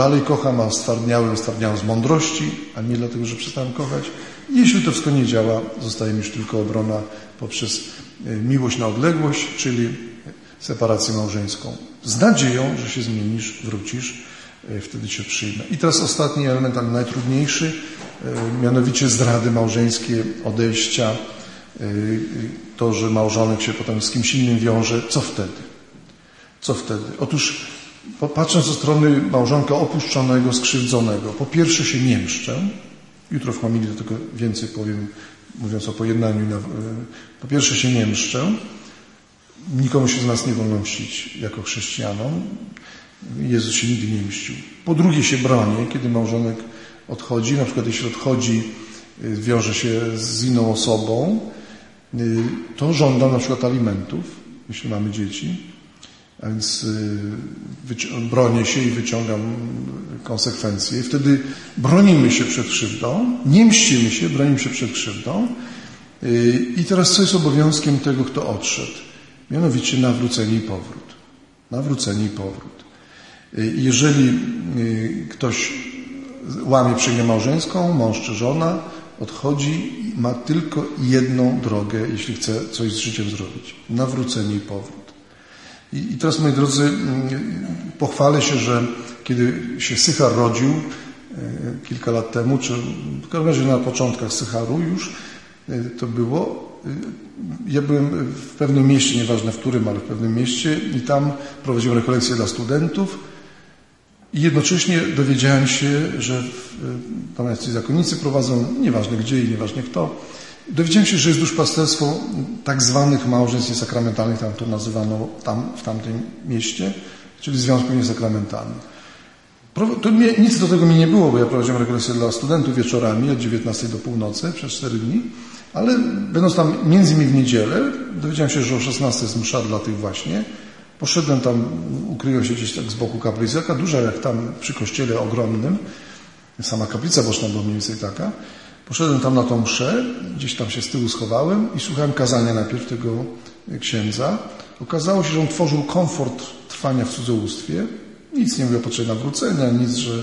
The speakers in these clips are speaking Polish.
dalej kocham, a stwardniałem, stwardniałem z mądrości, a nie dlatego, że przestałem kochać. Jeśli to wszystko nie działa, zostaje mi już tylko obrona poprzez e, miłość na odległość, czyli separację małżeńską. Z nadzieją, że się zmienisz, wrócisz, e, wtedy Cię przyjmę. I teraz ostatni element, ale najtrudniejszy, e, mianowicie zdrady małżeńskie, odejścia, to, że małżonek się potem z kimś innym wiąże. Co wtedy? Co wtedy? Otóż patrząc ze strony małżonka opuszczonego, skrzywdzonego, po pierwsze się nie mszczę, jutro w homilii do tego więcej powiem, mówiąc o pojednaniu. Po pierwsze się nie mszczę, nikomu się z nas nie wolno mścić jako chrześcijanom. Jezus się nigdy nie mścił. Po drugie się bronię, kiedy małżonek odchodzi, na przykład jeśli odchodzi, y, wiąże się z inną osobą, y, to żądam na przykład alimentów, jeśli mamy dzieci. A więc y, bronię się i wyciągam konsekwencje. I wtedy bronimy się przed krzywdą, nie mścimy się, bronimy się przed krzywdą. Y, I teraz co jest obowiązkiem tego, kto odszedł? Mianowicie nawrócenie i powrót. Nawrócenie i powrót. Y, jeżeli ktoś łamie przyjmę małżeńską, mąż czy żona, odchodzi i ma tylko jedną drogę, jeśli chce coś z życiem zrobić. Nawrócenie i powrót. I, I teraz, moi drodzy, mm, pochwalę się, że kiedy się Sychar rodził e, kilka lat temu, czy w każdym razie na początkach Sycharu już e, to było, e, ja byłem w pewnym mieście, nieważne w którym, ale w pewnym mieście i tam prowadziłem rekolekcje dla studentów i jednocześnie dowiedziałem się, że tam jacyś zakonnicy prowadzą, nieważne gdzie i nieważne kto, Dowiedziałem się, że jest duszpasterstwo tak zwanych małżeństw niesakramentalnych, tam to nazywano tam, w tamtym mieście, czyli związków niesakramentalnych. To mnie, nic do tego mi nie było, bo ja prowadziłem rekolekcje dla studentów wieczorami od 19 do północy przez 4 dni, ale będąc tam między innymi w niedzielę, dowiedziałem się, że o 16 jest msza dla tych właśnie. Poszedłem tam, ukryłem się gdzieś tak z boku kaplicy, taka duża jak tam przy kościele ogromnym. Sama kaplica boczna była mniej więcej taka. Poszedłem tam na tą mszę, gdzieś tam się z tyłu schowałem i słuchałem kazania najpierw tego księdza. Okazało się, że on tworzył komfort trwania w cudzołóstwie. Nic nie mówił o potrzebie nawrócenia, nic, że,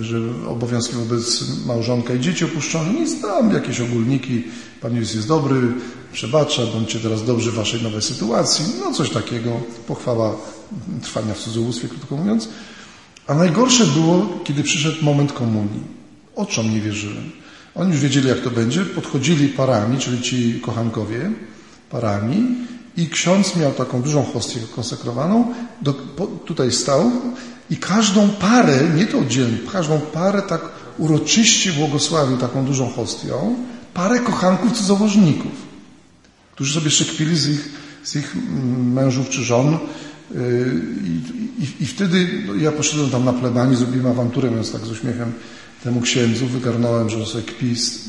że obowiązki wobec małżonka i dzieci opuszczone, nic tam, jakieś ogólniki. Pan Jezus jest dobry, przebacza, bądźcie teraz dobrzy w waszej nowej sytuacji. No coś takiego, pochwała trwania w cudzołóstwie, krótko mówiąc. A najgorsze było, kiedy przyszedł moment komunii. Oczom nie wierzyłem. Oni już wiedzieli, jak to będzie. Podchodzili parami, czyli ci kochankowie, parami i ksiądz miał taką dużą hostię konsekrowaną, do, po, tutaj stał i każdą parę, nie to oddzielnie, każdą parę tak uroczyście błogosławił taką dużą hostią, parę kochanków cudzołożników, którzy sobie szekpili z ich, z ich mężów czy żon. Yy, I, i, I, wtedy no, ja poszedłem tam na plebanii, zrobiłem awanturę, więc tak z uśmiechem temu księdzu, wygarnąłem, że sobie kpi z,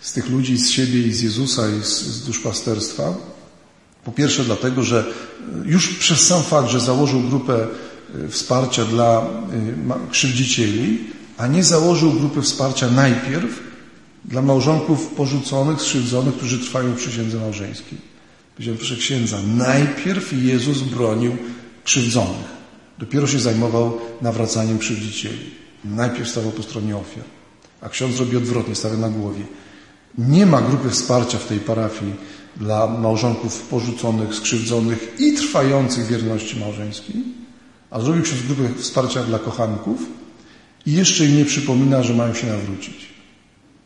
z tych ludzi, z siebie i z Jezusa i z, z duszpasterstwa. Po pierwsze dlatego, że już przez sam fakt, że założył grupę e, wsparcia dla e, krzywdzicieli, a nie założył grupy wsparcia najpierw dla małżonków porzuconych, skrzywdzonych, którzy trwają w przysiędze małżeńskiej. Powiedziałem, proszę księdza, najpierw Jezus bronił krzywdzonych. Dopiero się zajmował nawracaniem krzywdzicieli. Najpierw stawał po stronie ofiar, a ksiądz robi odwrotnie, stawia na głowie. Nie ma grupy wsparcia w tej parafii dla małżonków porzuconych, skrzywdzonych i trwających wierności małżeńskiej, a zrobił ksiądz grupę wsparcia dla kochanków i jeszcze im nie przypomina, że mają się nawrócić.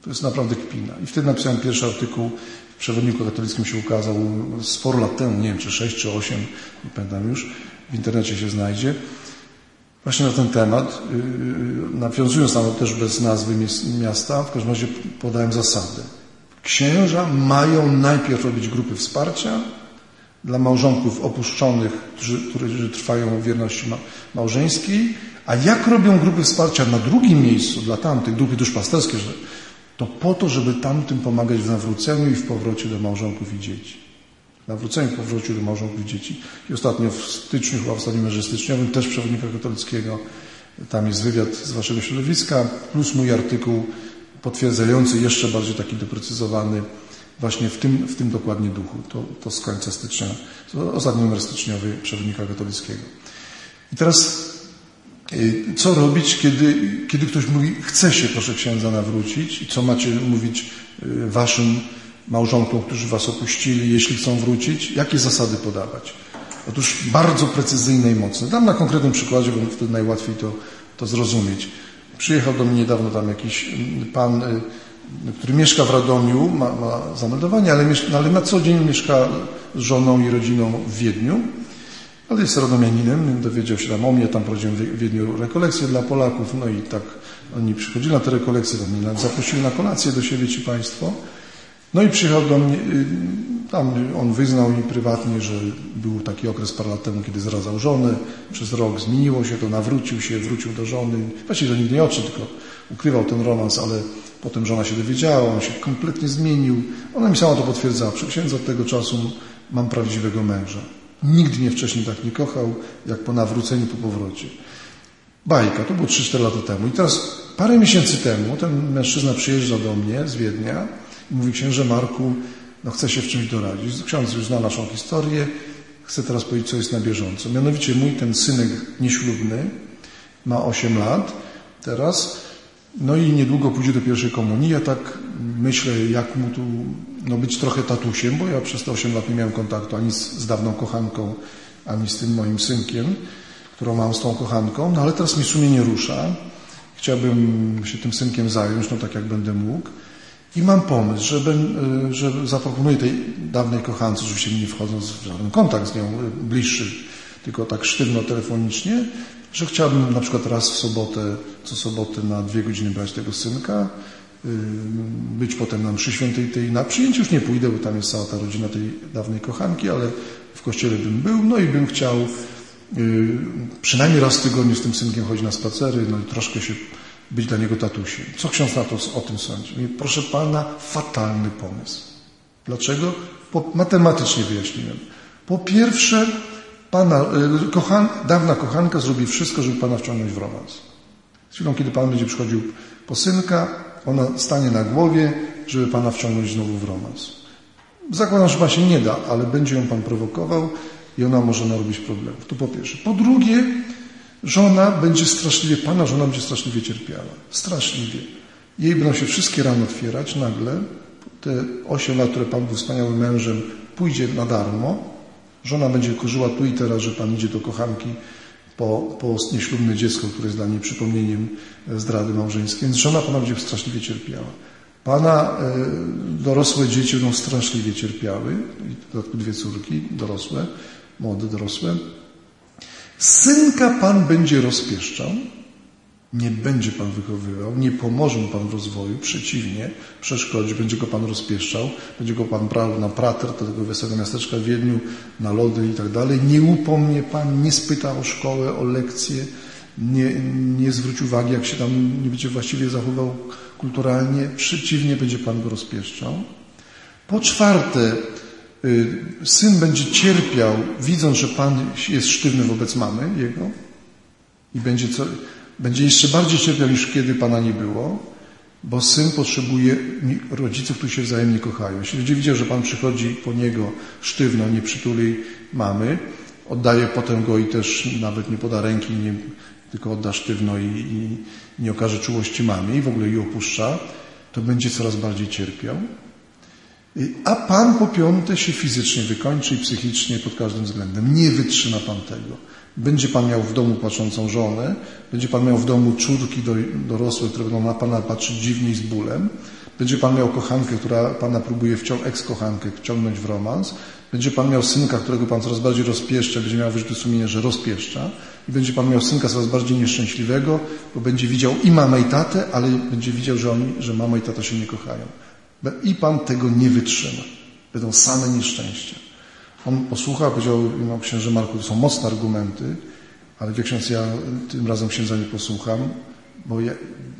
To jest naprawdę kpina. I wtedy napisałem pierwszy artykuł w przewodniku katolickim się ukazał sporo lat temu, nie wiem czy sześć czy osiem, nie pamiętam już, w internecie się znajdzie właśnie na ten temat, y, y, nawiązując nawet też bez nazwy miasta, w każdym razie podałem zasady. Księża mają najpierw robić grupy wsparcia dla małżonków opuszczonych, którzy trwają w wierności małżeńskiej, a jak robią grupy wsparcia na drugim miejscu dla tamtych, grupy duszpasterskie, to po to, żeby tamtym pomagać w nawróceniu i w powrocie do małżonków i dzieci nawróceniu, powrocie do małżonków dzieci. I ostatnio w styczniu, chyba w ostatnim mierze styczniowym, też przewodnika katolickiego, tam jest wywiad z waszego środowiska, plus mój artykuł potwierdzający, jeszcze bardziej taki doprecyzowany, właśnie w tym, w tym dokładnie duchu. To, to z końca stycznia, ostatni numer styczniowy przewodnika katolickiego. I teraz Y, co robić, kiedy, kiedy ktoś mówi, chce się, proszę księdza, nawrócić i co macie mówić y, waszym małżonkom, którzy was opuścili, jeśli chcą wrócić? Jakie zasady podawać? Otóż bardzo precyzyjne i mocne. Dam na konkretnym przykładzie, bo wtedy najłatwiej to, to zrozumieć. Przyjechał do mnie niedawno tam jakiś mm, pan, y, który mieszka w Radomiu, ma, ma zameldowanie, ale, mieszka, ale na co dzień mieszka z żoną i rodziną w Wiedniu. Ale jest radomianinem, dowiedział się tam o mnie, tam prowadziłem w Wiedniu rekolekcje dla Polaków, no i tak oni przychodzili na te rekolekcje, tam mnie zaprosili na kolację do siebie ci Państwo. No i przyjechał do mnie, y, tam on wyznał mi prywatnie, że był taki okres parę lat temu, kiedy zradzał żonę, przez rok zmieniło się to, nawrócił się, wrócił do żony. Właściwie to nigdy nie oczy, tylko ukrywał ten romans, ale potem żona się dowiedziała, on się kompletnie zmienił. Ona mi sama to potwierdzała. Przy księdza od tego czasu mam prawdziwego męża. Nigdy nie wcześniej tak nie kochał, jak po nawróceniu, po powrocie. Bajka, to było 3-4 lata temu. I teraz parę miesięcy temu ten mężczyzna przyjeżdża do mnie z Wiednia mówi, księże Marku, no chcę się w czymś doradzić. Ksiądz już zna naszą historię, chcę teraz powiedzieć, co jest na bieżąco. Mianowicie mój ten synek nieślubny ma 8 lat teraz, no i niedługo pójdzie do pierwszej komunii. Ja tak myślę, jak mu tu no, być trochę tatusiem, bo ja przez te 8 lat nie miałem kontaktu ani z, z dawną kochanką, ani z tym moim synkiem, którą mam z tą kochanką, no ale teraz mi sumienie rusza. Chciałbym się tym synkiem zająć, no tak jak będę mógł. I mam pomysł, że, ben, że zaproponuję tej dawnej kochance, oczywiście nie wchodząc w żaden kontakt z nią bliższy, tylko tak sztywno telefonicznie, że chciałbym na przykład raz w sobotę, co sobotę na dwie godziny brać tego synka, y, być potem na mszy świętej tej, na przyjęcie już nie pójdę, bo tam jest cała ta rodzina tej dawnej kochanki, ale w kościele bym był, no i bym chciał y, przynajmniej raz w tygodniu z tym synkiem chodzić na spacery, no i troszkę się być dla niego tatusiem. Co ksiądz na to o tym sądzi? Mówi, proszę pana, fatalny pomysł. Dlaczego? Po, matematycznie wyjaśniłem. Po pierwsze, pana, y, kochan, dawna kochanka zrobi wszystko, żeby pana wciągnąć w romans. Z chwilą, kiedy pan będzie przychodził po synka, ona stanie na głowie, żeby pana wciągnąć znowu w romans. Zakładam, że pan się nie da, ale będzie ją pan prowokował i ona może narobić problemów. To po pierwsze. Po drugie, żona będzie straszliwie, pana żona będzie straszliwie cierpiała. Straszliwie. Jej będą się wszystkie rany otwierać nagle. Te osiem lat, które pan był wspaniałym mężem, pójdzie na darmo. Żona będzie korzyła tu i teraz, że pan idzie do kochanki po, po nieślubne dziecko, które jest dla niej przypomnieniem zdrady małżeńskiej. Więc żona pana będzie straszliwie cierpiała. Pana e, dorosłe dzieci będą straszliwie cierpiały, i w dodatku dwie córki dorosłe, młode, dorosłe. Synka Pan będzie rozpieszczał, nie będzie Pan wychowywał, nie pomoże mu Pan w rozwoju, przeciwnie, przeszkodzi, będzie go Pan rozpieszczał, będzie go Pan brał na prater do tego wesołego miasteczka w Wiedniu, na lody i tak dalej. Nie upomnie Pan, nie spyta o szkołę, o lekcje, nie, nie zwróci uwagi, jak się tam nie będzie właściwie zachował kulturalnie, przeciwnie, będzie Pan go rozpieszczał. Po czwarte, syn będzie cierpiał, widząc, że Pan jest sztywny wobec mamy jego i będzie, co, będzie jeszcze bardziej cierpiał niż kiedy Pana nie było, bo syn potrzebuje rodziców, którzy się wzajemnie kochają. Jeśli będzie widział, że Pan przychodzi po niego sztywno, nie przytuli mamy, oddaje potem go i też nawet nie poda ręki, nie, tylko odda sztywno i, i nie okaże czułości mamie i w ogóle jej opuszcza, to będzie coraz bardziej cierpiał. A Pan po piąte się fizycznie wykończy i psychicznie pod każdym względem. Nie wytrzyma Pan tego. Będzie Pan miał w domu płaczącą żonę, będzie Pan miał w domu czurki do, dorosłe, które będą na Pana patrzeć dziwnie i z bólem. Będzie Pan miał kochankę, która Pana próbuje wciągnąć, eks-kochankę, wciągnąć w romans. Będzie Pan miał synka, którego Pan coraz bardziej rozpieszcza, będzie miał wyrzuty sumienia, że rozpieszcza. I będzie Pan miał synka coraz bardziej nieszczęśliwego, bo będzie widział i mamę i tatę, ale będzie widział, że, oni, że mama i tata się nie kochają. I Pan tego nie wytrzyma. Będą same nieszczęścia. On posłuchał, powiedział, no księże Marku, to są mocne argumenty, ale wie ksiądz, ja tym razem księdza nie posłucham, bo, ja,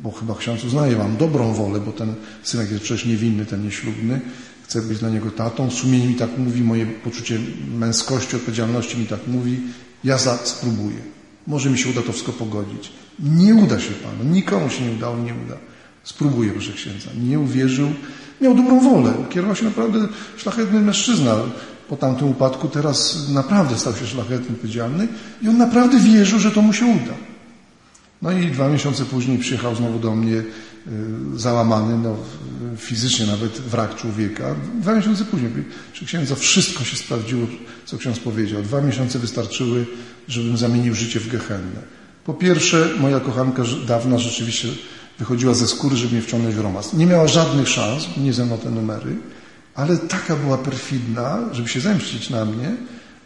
bo chyba ksiądz uznaje, mam dobrą wolę, bo ten synek jest przecież niewinny, ten nieślubny, chcę być dla niego tatą, sumienie mi tak mówi, moje poczucie męskości, odpowiedzialności mi tak mówi, ja za, spróbuję. Może mi się uda to wszystko pogodzić. Nie uda się Panu, nikomu się nie udało, nie uda. Spróbuję, proszę księdza. Nie uwierzył, miał dobrą wolę, kierował się naprawdę szlachetny mężczyzna. Po tamtym upadku teraz naprawdę stał się szlachetny, odpowiedzialny i on naprawdę wierzył, że to mu się uda. No i dwa miesiące później przyjechał znowu do mnie y, załamany, no, fizycznie nawet wrak człowieka. Dwa miesiące później, czy księdza wszystko się sprawdziło, co ksiądz powiedział. Dwa miesiące wystarczyły, żebym zamienił życie w gehennę. Po pierwsze, moja kochanka dawna rzeczywiście wychodziła ze skóry, żeby mnie wciągnąć w. Nie miała żadnych szans, nie ze mną te numery, ale taka była perfidna, żeby się zemścić na mnie,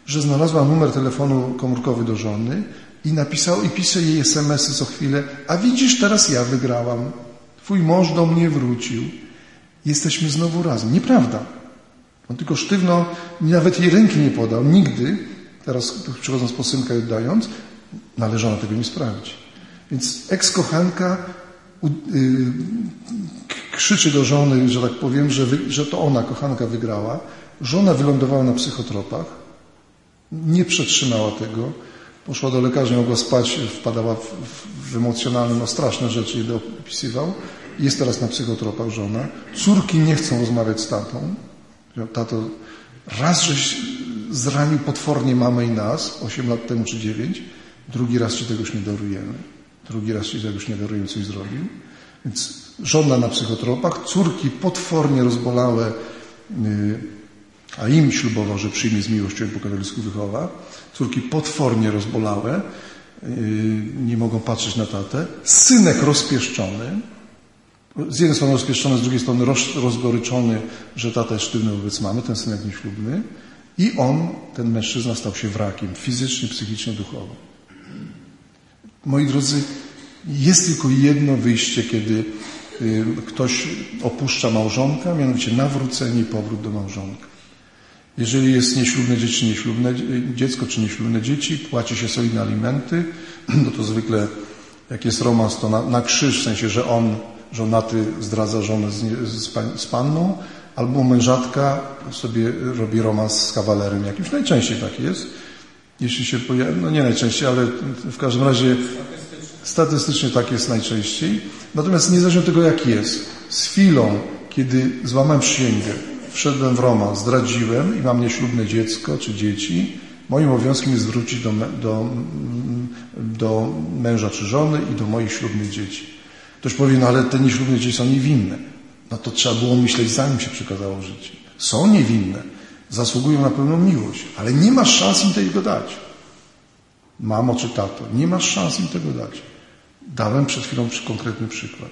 że znalazła numer telefonu komórkowy do żony i napisał i pisze jej smsy co chwilę, a widzisz, teraz ja wygrałam. Twój mąż do mnie wrócił. Jesteśmy znowu razem. Nieprawda. On tylko sztywno, nawet jej ręki nie podał, nigdy, teraz przychodząc po synka i oddając, należało tego nie sprawdzić. Więc ekskochanka krzyczy do żony, że tak powiem, że, wy, że to ona, kochanka, wygrała. Żona wylądowała na psychotropach, nie przetrzymała tego, poszła do lekarza, nie mogła spać, wpadała w, w, emocjonalne, no straszne rzeczy, ile opisywał. Jest teraz na psychotropach żona. Córki nie chcą rozmawiać z tatą. Tato, raz żeś zranił potwornie mamę i nas, 8 lat temu czy 9, drugi raz ci tego już nie darujemy. Drugi raz tego już nie darujemy, coś zrobił. Więc żona na psychotropach, córki potwornie rozbolałe, y, a im ślubował, że przyjmie z miłością i po katolicku wychowa. Córki potwornie rozbolałe, y, nie mogą patrzeć na tatę. Synek rozpieszczony, z jednej strony rozpieszczony, z drugiej strony rozgoryczony, że tata jest sztywny wobec mamy, ten synek nieślubny. I on, ten mężczyzna, stał się wrakiem fizycznie, psychicznie, duchowo. Moi drodzy, jest tylko jedno wyjście, kiedy y, ktoś opuszcza małżonka, mianowicie nawrócenie i powrót do małżonka. Jeżeli jest nieślubne dzieci, nieślubne dziecko czy nieślubne dzieci, płaci się solidne alimenty, no to zwykle jak jest romans, to na, na krzyż, w sensie, że on, żonaty zdradza żonę z, z, z panną, albo mężatka sobie robi romans z kawalerem jakimś. Najczęściej tak jest. Jeśli się pojawi, no nie najczęściej, ale w każdym razie statystycznie tak jest najczęściej. Natomiast niezależnie od tego, jak jest, z chwilą, kiedy złamałem przysięgę, wszedłem w romans, zdradziłem i mam nieślubne dziecko czy dzieci, moim obowiązkiem jest wrócić do, do, do męża czy żony i do moich ślubnych dzieci. Ktoś powie, no ale te nieślubne dzieci są niewinne. No to trzeba było myśleć, zanim się przekazało życie. Są niewinne, zasługują na pełną miłość, ale nie masz szans im tego dać. Mamo czy tato, nie masz szans im tego dać. Dałem przed chwilą konkretny przykład.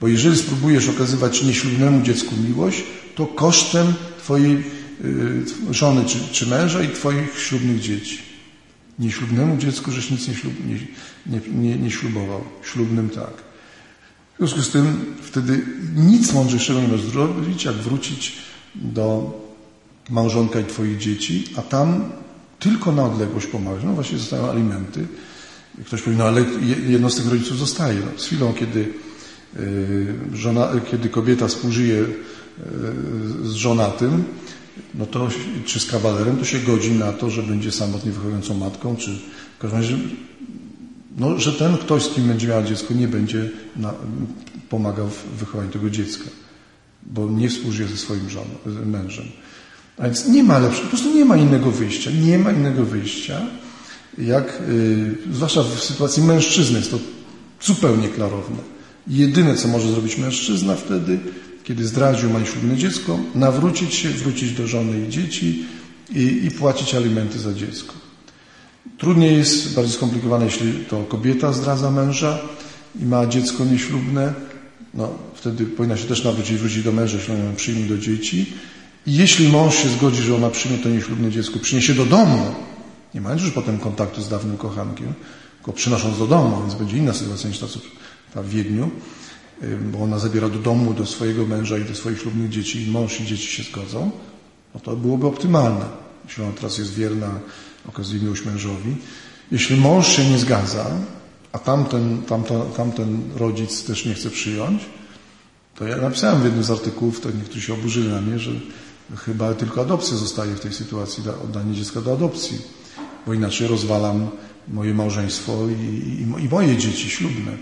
Bo jeżeli spróbujesz okazywać nieślubnemu dziecku miłość, to kosztem Twojej y, żony czy, czy, męża i Twoich ślubnych dzieci. Nieślubnemu dziecku żeś nic nie, ślub, nie, nie, nie, ślubował. Ślubnym tak. W związku z tym wtedy nic mądrzejszego nie możesz zrobić, jak wrócić do małżonka i Twoich dzieci, a tam tylko na odległość pomagać. No właśnie zostają alimenty. Ktoś powie, no ale jedno z tych rodziców zostaje. No, z chwilą, kiedy y, żona, kiedy kobieta współżyje y, z żonatym, no to, czy z kawalerem, to się godzi na to, że będzie samotnie wychowującą matką, czy w każdym razie, no, że ten ktoś, z kim będzie miała dziecko, nie będzie na, pomagał w wychowaniu tego dziecka, bo nie współżyje ze swoim żoną, mężem. A więc nie ma lepszego, po prostu nie ma innego wyjścia. Nie ma innego wyjścia, jak, yy, zwłaszcza w sytuacji mężczyzny jest to zupełnie klarowne. Jedyne, co może zrobić mężczyzna wtedy, kiedy zdradził ma ślubne dziecko, nawrócić się, wrócić do żony i dzieci i, i płacić alimenty za dziecko. Trudniej jest, bardziej skomplikowane, jeśli to kobieta zdradza męża i ma dziecko nieślubne, no wtedy powinna się też nawrócić, wrócić do męża, jeśli on ją przyjmie do dzieci. I jeśli mąż się zgodzi, że ona przyjmie to nieślubne dziecko, przyniesie do domu, nie mając już potem kontaktu z dawnym kochankiem, tylko przynosząc do domu, więc będzie inna sytuacja niż ta, ta w Wiedniu, bo ona zabiera do domu, do swojego męża i do swoich ślubnych dzieci i mąż i dzieci się zgodzą, no to byłoby optymalne. Jeśli ona teraz jest wierna, okazuje miłość mężowi. Jeśli mąż się nie zgadza, a tamten, tamto, tamten rodzic też nie chce przyjąć, to ja napisałem w jednym z artykułów, to niektórzy się oburzyli na mnie, że chyba tylko adopcja zostaje w tej sytuacji, oddanie dziecka do adopcji, bo inaczej rozwalam moje małżeństwo i, i, i moje dzieci ślubne.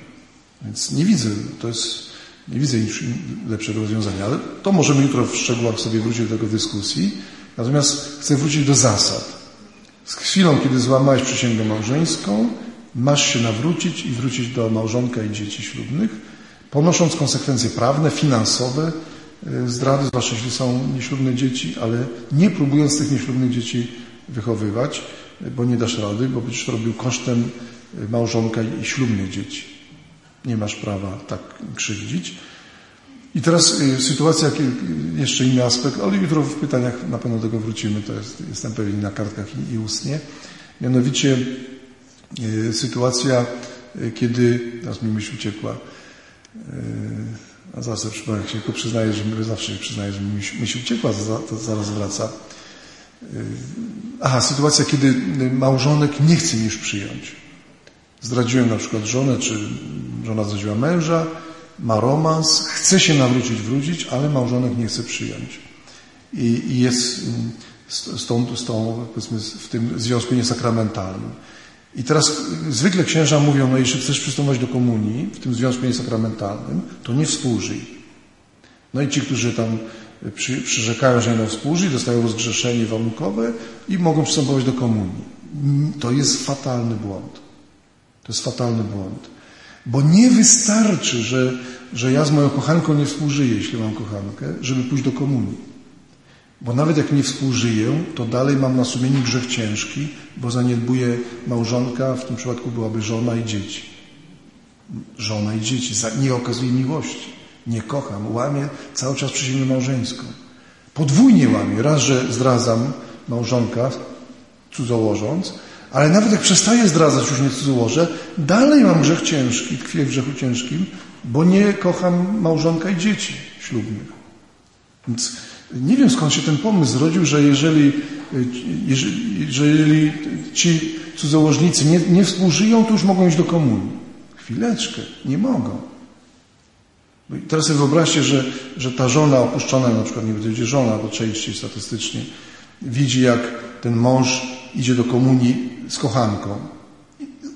Więc nie widzę, to jest, nie widzę nic lepszego rozwiązania, ale to możemy jutro w szczegółach sobie wrócić do tego dyskusji. Natomiast chcę wrócić do zasad. Z chwilą, kiedy złamałeś przysięgę małżeńską, Masz się nawrócić i wrócić do małżonka i dzieci ślubnych, ponosząc konsekwencje prawne, finansowe zdrady, zwłaszcza jeśli są nieślubne dzieci, ale nie próbując tych nieślubnych dzieci wychowywać, bo nie dasz rady, bo będziesz robił kosztem y, małżonka i ślubnych dzieci. Nie masz prawa tak krzywdzić. I teraz y, sytuacja, jeszcze inny aspekt, ale jutro w pytaniach na pewno do tego wrócimy, to jest, jestem pewien na kartkach i, i ustnie. Mianowicie y, sytuacja, y, kiedy, teraz mi myśl uciekła, a zawsze jak się tylko przyznaję, że zawsze się przyznaję, że mi myśl uciekła, to, zaraz wraca. Aha, sytuacja, kiedy małżonek nie chce mi już przyjąć. Zdradziłem na przykład żonę, czy żona zdradziła męża, ma romans, chce się nawrócić, wrócić, ale małżonek nie chce przyjąć. I, i jest mm, z, tą, z tą, powiedzmy, w tym związku niesakramentalnym. I teraz zwykle księża mówią, no jeśli chcesz przystąpić do komunii w tym związku niesakramentalnym, to nie współżyj. No i ci, którzy tam przy, przyrzekają, że nie współżyj, dostają rozgrzeszenie warunkowe i mogą przystępować do komunii. To jest fatalny błąd. To jest fatalny błąd. Bo nie wystarczy, że, że ja z moją kochanką nie współżyję, jeśli mam kochankę, żeby pójść do komunii. Bo nawet jak nie współżyję, to dalej mam na sumieniu grzech ciężki, bo zaniedbuję małżonka, w tym przypadku byłaby żona i dzieci. Żona i dzieci. Nie okazuje miłości. Nie kocham. Łamię cały czas przysięgę małżeńską. Podwójnie łamię. Raz, że zdradzam małżonka, cudzołożąc, ale nawet jak przestaję zdradzać już nie cudzołożę, dalej mam grzech ciężki, tkwię w grzechu ciężkim, bo nie kocham małżonka i dzieci ślubnych. Więc nie wiem skąd się ten pomysł zrodził, że jeżeli, jeżeli, jeżeli ci cudzołożnicy nie, nie współżyją, to już mogą iść do komunii. Chwileczkę, nie mogą. Teraz sobie wyobraźcie, że, że ta żona opuszczona, na przykład nie będzie żona, bo częściej statystycznie, widzi jak ten mąż idzie do komunii z kochanką.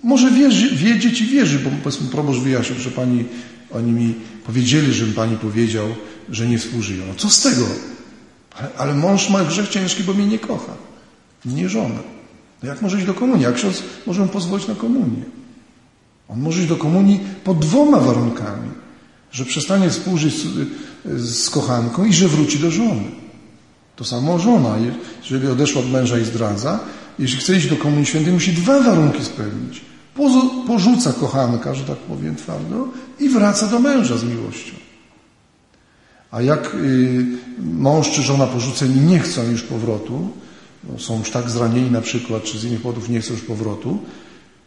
Może wierzy, wiedzieć i wierzy, bo powiedzmy proboszcz wyjaśnił, że pani, oni mi powiedzieli, żebym pani powiedział, że nie współżyją. No co z tego? Ale, ale mąż ma grzech ciężki, bo mnie nie kocha. Nie żona. No jak może iść do komunii? Jak ksiądz może mu pozwolić na komunię? On może iść do komunii pod dwoma warunkami. Że przestanie współżyć z, z kochanką i że wróci do żony. To samo żona, jeżeli odeszła od męża i zdradza, jeśli chce iść do Komunii Świętej, musi dwa warunki spełnić. Porzuca kochanka, że tak powiem twardo, i wraca do męża z miłością. A jak y, mąż czy żona porzuceni nie chcą już powrotu, są już tak zranieni na przykład, czy z innych powodów nie chcą już powrotu,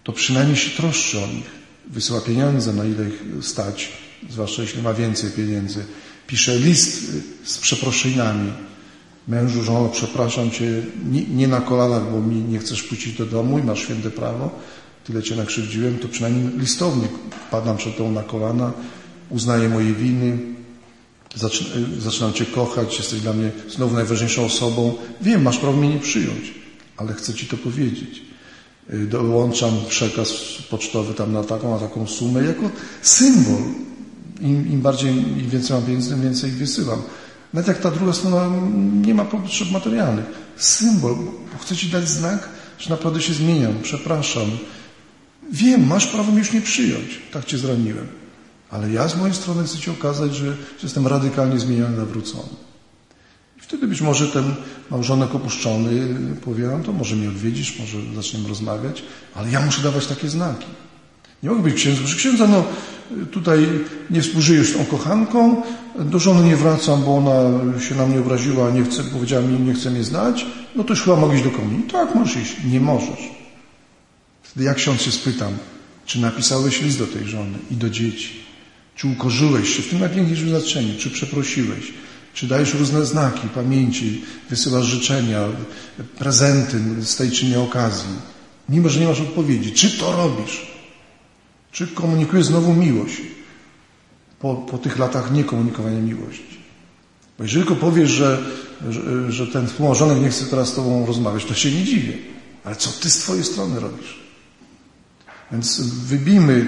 to przynajmniej się troszczy o nich. Wysyła pieniądze, na ile ich stać, zwłaszcza jeśli ma więcej pieniędzy. Pisze list y, z przeproszeniami, Mężu, żono, przepraszam Cię, nie, nie, na kolanach, bo mi nie chcesz puścić do domu i masz święte prawo, tyle Cię nakrzywdziłem, to przynajmniej listownik padam przed Tobą na kolana, uznaję moje winy, zaczynam Cię kochać, jesteś dla mnie znowu najważniejszą osobą. Wiem, masz prawo mnie nie przyjąć, ale chcę Ci to powiedzieć. Y, dołączam przekaz pocztowy tam na taką, na taką sumę, jako symbol. Im, im bardziej, im więcej mam pieniędzy, tym więcej wysyłam. Nawet jak ta druga strona nie ma potrzeb materialnych. Symbol, bo chcę Ci dać znak, że naprawdę się zmieniam, przepraszam. Wiem, masz prawo mnie już nie przyjąć, tak Cię zraniłem. Ale ja z mojej strony chcę Ci okazać, że, jestem radykalnie zmieniony, nawrócony. I wtedy być może ten małżonek opuszczony powie, no to może mnie odwiedzisz, może zaczniemy rozmawiać, ale ja muszę dawać takie znaki. Nie mogę być księdzem, że księdza, no tutaj nie współżyjesz z tą kochanką, do żony nie wracam, bo ona się na mnie obraziła, nie chce, powiedziała mi, nie chce mnie znać, no to już chyba mogę iść do komunii. Tak, możesz iść. Nie możesz. Wtedy jak ksiądz się spytam, czy napisałeś list do tej żony i do dzieci? Czy ukorzyłeś się w tym najpiękniejszym znaczeniu? Czy przeprosiłeś? Czy dajesz różne znaki pamięci, wysyłasz życzenia, prezenty z tej czy nie okazji? Mimo, że nie masz odpowiedzi. Czy to robisz? Czy komunikuje znowu miłość po, po tych latach niekomunikowania miłości? Bo jeżeli tylko powiesz, że, że, że ten współmałżonek nie chce teraz z Tobą rozmawiać, to się nie dziwię. Ale co Ty z Twojej strony robisz? Więc wybijmy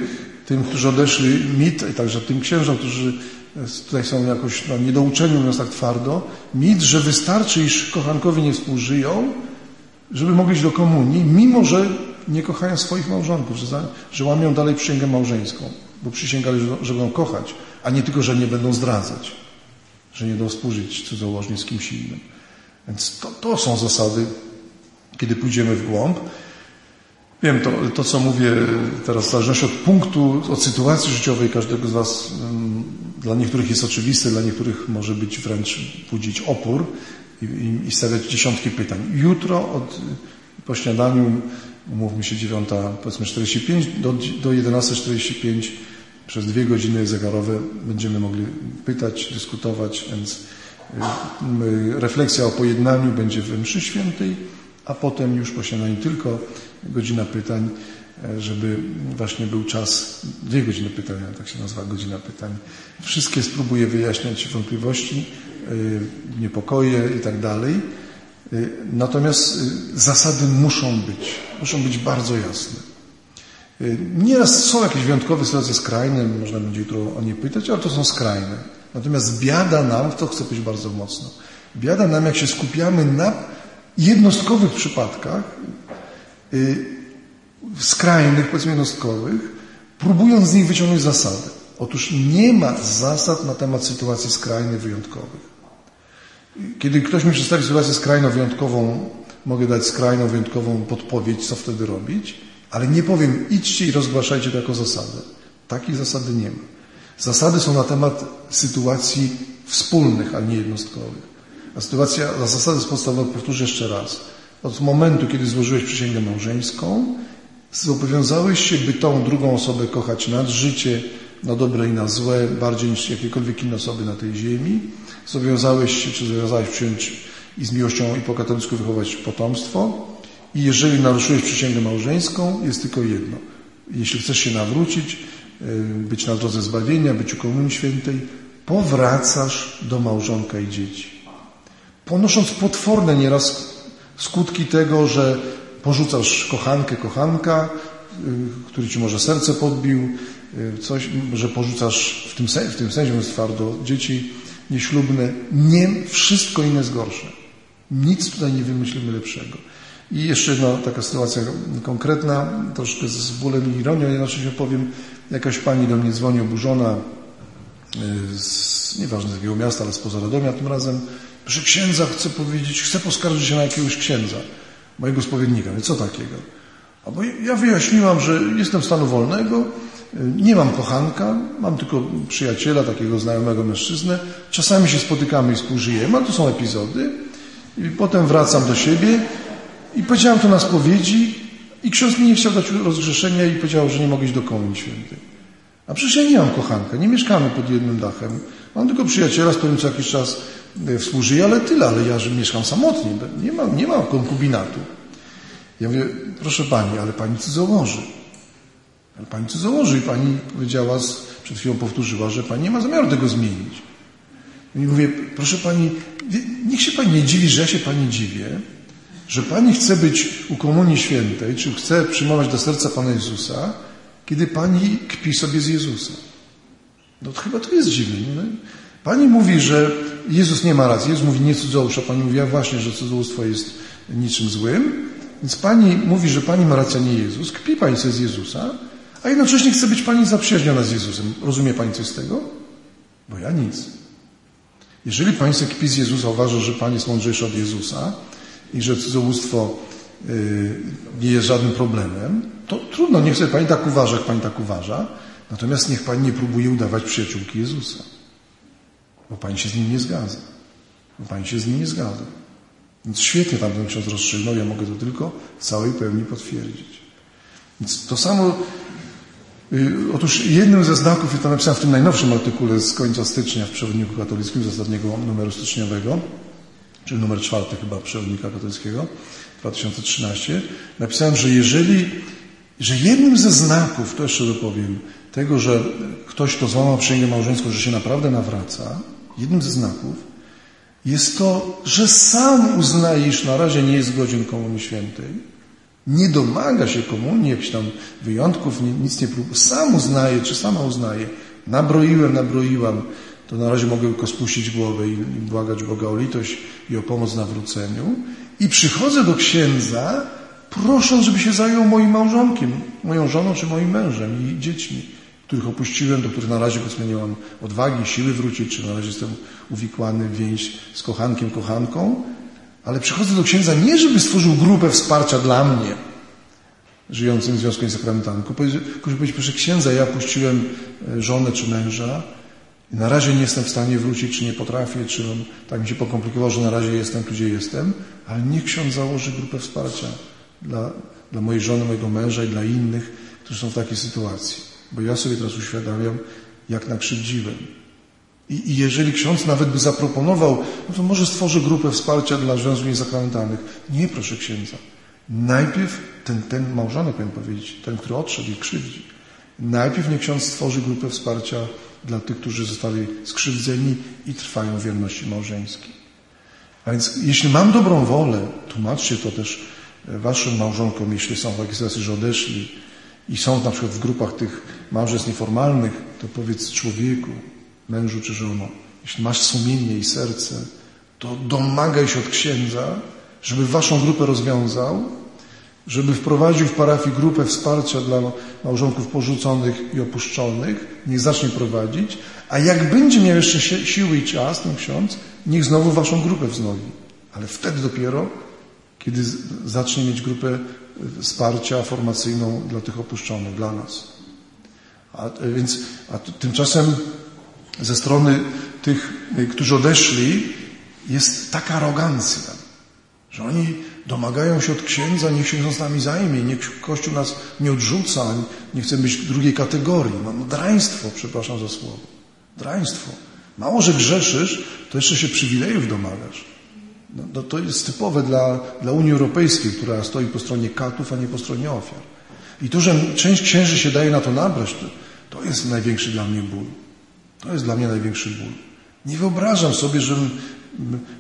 tym, którzy odeszli mit, i także tym księżom, którzy tutaj są jakoś no, niedouczeni, mówiąc tak twardo, mit, że wystarczy, iż kochankowie nie współżyją, żeby mogli iść do komunii, mimo że nie kochają swoich małżonków, że, za, że łamią dalej przysięgę małżeńską, bo przysięgali, że, że będą kochać, a nie tylko, że nie będą zdradzać, że nie będą współżyć cudzołożnie z kimś innym. Więc to, to są zasady, kiedy pójdziemy w głąb. Wiem, to, to co mówię teraz w zależności od punktu, od sytuacji życiowej każdego z Was, mm, dla niektórych jest oczywiste, dla niektórych może być wręcz budzić opór i, i, i stawiać dziesiątki pytań. Jutro od, po śniadaniu, umówmy się, dziewiąta, powiedzmy 45 do, do 11.45 przez dwie godziny zegarowe będziemy mogli pytać, dyskutować, więc y, refleksja o pojednaniu będzie w mszy świętej, a potem już po śniadaniu tylko godzina pytań, e, żeby właśnie był czas, dwie godziny pytania, tak się nazywa godzina pytań. Wszystkie spróbuję wyjaśniać wątpliwości, e, niepokoje i tak dalej. E, natomiast zasady muszą być, muszą być bardzo jasne. Nieraz są jakieś wyjątkowe sytuacje skrajne, można będzie jutro o nie pytać, ale to są skrajne. Natomiast biada nam, to chcę powiedzieć bardzo mocno, biada nam, jak się skupiamy na jednostkowych przypadkach, skrajnych, powiedzmy jednostkowych, próbując z nich wyciągnąć zasady. Otóż nie ma zasad na temat sytuacji skrajnych, wyjątkowych. Kiedy ktoś mi przedstawi sytuację skrajną, wyjątkową, mogę dać skrajną, wyjątkową podpowiedź, co wtedy robić, ale nie powiem idźcie i rozgłaszajcie to jako zasadę. Takiej zasady nie ma. Zasady są na temat sytuacji wspólnych, a nie jednostkowych. A sytuacja, a zasady jest podstawowe, powtórzę jeszcze raz. Od momentu, kiedy złożyłeś przysięgę małżeńską, zobowiązałeś się, by tą drugą osobę kochać nad życie, na dobre i na złe, bardziej niż jakiekolwiek inne osoby na tej ziemi. Zobowiązałeś się, czy zobowiązałeś przyjąć i z miłością i po katolicku wychować potomstwo. I jeżeli naruszyłeś przysięgę małżeńską, jest tylko jedno. Jeśli chcesz się nawrócić, y, być na drodze zbawienia, być u Komunii Świętej, powracasz do małżonka i dzieci. Ponosząc potworne nieraz skutki tego, że porzucasz kochankę, kochanka, y, który ci może serce podbił, y, coś, że porzucasz w tym, w tym sensie, mówiąc twardo, dzieci nieślubne. Nie, wszystko inne jest gorsze. Nic tutaj nie wymyślimy lepszego. I jeszcze jedna taka sytuacja konkretna, troszkę z bólem i ironią, jednocześnie powiem, jakaś pani do mnie dzwoni oburzona, y, z, nieważne z jakiego miasta, ale spoza Radomia tym razem, że księdza chce powiedzieć, chce poskarżyć się na jakiegoś księdza, mojego spowiednika. I co takiego? A bo ja wyjaśniłam, że jestem stanu wolnego, nie mam kochanka, mam tylko przyjaciela, takiego znajomego mężczyznę. Czasami się spotykamy i współżyjemy, ale to są epizody. I potem wracam do siebie i powiedziałem to na spowiedzi i ksiądz mi nie chciał dać rozgrzeszenia i powiedział, że nie mogę iść do komunii świętej. A przecież ja nie mam kochanka, nie mieszkamy pod jednym dachem. Mam tylko przyjaciela, z którym co jakiś czas współżyję, ale tyle, ale ja że mieszkam samotnie, nie mam, nie mam konkubinatu. Ja mówię, proszę Pani, ale Pani cudzołoży. Ale Pani cudzołoży i Pani powiedziała, przed chwilą powtórzyła, że Pani nie ma zamiaru tego zmienić. I mówię, proszę Pani, niech się Pani nie dziwi, że ja się Pani dziwię, że Pani chce być u Komunii Świętej, czy chce przyjmować do serca Pana Jezusa, kiedy Pani kpi sobie z Jezusa. No to chyba to jest dziwne. Pani mówi, że Jezus nie ma racji. Jezus mówi nie cudzołóż, a Pani mówi, a właśnie, że cudzołóstwo jest niczym złym. Więc Pani mówi, że Pani ma rację, nie Jezus. Kpi Pani sobie z Jezusa, a jednocześnie chce być Pani zaprzyjaźniona z Jezusem. Rozumie Pani coś z tego? Bo ja nic. Jeżeli Pani sobie kpi z Jezusa, uważa, że Pani jest mądrzejsza od Jezusa i że cudzołóstwo yy, nie jest żadnym problemem, to trudno, niech sobie Pani tak uważa, jak Pani tak uważa. Natomiast niech Pani nie próbuje udawać przyjaciółki Jezusa. Bo Pani się z nim nie zgadza. Bo Pani się z nim nie zgadza. Więc świetnie tam ten ksiądz rozstrzygnął, ja mogę to tylko w całej pełni potwierdzić. Więc to samo, yy, otóż jednym ze znaków, i to napisałem w tym najnowszym artykule z końca stycznia w Przewodniku Katolickim, z ostatniego numeru styczniowego, czyli numer czwarty chyba Przewodnika Katolickiego, 2013, napisałem, że jeżeli, że jednym ze znaków, to jeszcze dopowiem, tego, że ktoś, kto złamał przysięgę małżeńską, że się naprawdę nawraca, jednym ze znaków jest to, że sam uznaje, iż na razie nie jest godzien Komunii Świętej, nie domaga się komunii, jakichś tam wyjątków, nic nie próbuje, sam uznaje, czy sama uznaje, nabroiłem, nabroiłam, to na razie mogę tylko spuścić głowę i błagać Boga o litość i o pomoc nawróceniu. I przychodzę do księdza prosząc, żeby się zajął moim małżonkiem, moją żoną czy moim mężem i dziećmi, których opuściłem, do których na razie powiedzmy nie mam odwagi, siły wrócić, czy na razie jestem uwikłany w więź z kochankiem, kochanką, ale przychodzę do księdza nie, żeby stworzył grupę wsparcia dla mnie, żyjącym w związku sakramentalnym, tylko powiedzieć, proszę księdza, ja puściłem e, żonę czy męża i na razie nie jestem w stanie wrócić, czy nie potrafię, czy on tak mi się pokomplikowało, że na razie jestem tu, gdzie jestem, ale niech ksiądz założy grupę wsparcia dla, dla mojej żony, mojego męża i dla innych, którzy są w takiej sytuacji. Bo ja sobie teraz uświadamiam, jak nakrzywdziłem. I, I jeżeli ksiądz nawet by zaproponował, no to może stworzy grupę wsparcia dla związków niesakramentalnych. Nie, proszę księdza. Najpierw ten, ten małżonek, powinien powiedzieć, ten, który odszedł i krzywdzi. Najpierw niech ksiądz stworzy grupę wsparcia dla tych, którzy zostali skrzywdzeni i trwają w wierności małżeńskiej. A więc jeśli mam dobrą wolę, tłumaczcie to też e, waszym małżonkom, jeśli są takie sytuacje, że odeszli i są na przykład w grupach tych małżeństw nieformalnych, to powiedz człowieku, mężu czy żono, jeśli masz sumienie i serce, to domagaj się od księdza, żeby waszą grupę rozwiązał, żeby wprowadził w parafii grupę wsparcia dla małżonków porzuconych i opuszczonych, niech zacznie prowadzić, a jak będzie miał jeszcze siły i czas, ten ksiądz, niech znowu waszą grupę wznowi. Ale wtedy dopiero, kiedy zacznie mieć grupę wsparcia formacyjną dla tych opuszczonych, dla nas. A, więc, a tymczasem ze strony tych, którzy odeszli, jest taka arogancja, że oni domagają się od księdza, niech się z nami zajmie, niech Kościół nas nie odrzuca, nie chce być drugiej kategorii. No, no draństwo, przepraszam za słowo. Draństwo. Mało, że grzeszysz, to jeszcze się przywilejów domagasz. No, no, to jest typowe dla, dla Unii Europejskiej, która stoi po stronie katów, a nie po stronie ofiar. I to, że część księży się daje na to nabrać, to, to jest największy dla mnie ból. To jest dla mnie największy ból. Nie wyobrażam sobie, żebym